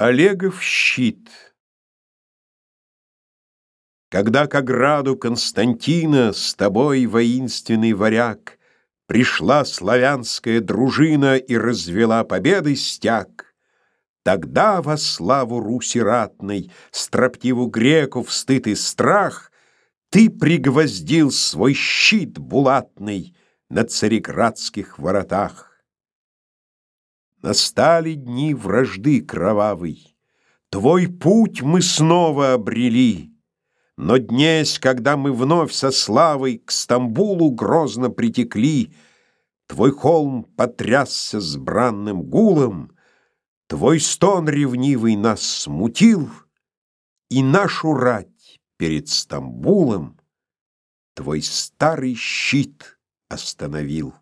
Олегов щит Когда к ограду Константина С тобой, воинственный варяг, Пришла славянская дружина И развела победы стяг, Тогда во славу Руси ратной, Строптиву греку в стыд и страх, Ты пригвоздил свой щит булатный На цареградских воротах. Настали дни вражды кровавой. Твой путь мы снова обрели. Но днесь, когда мы вновь со славой К Стамбулу грозно притекли, Твой холм потрясся с бранным гулом, Твой стон ревнивый нас смутил, И нашу рать перед Стамбулом Твой старый щит остановил.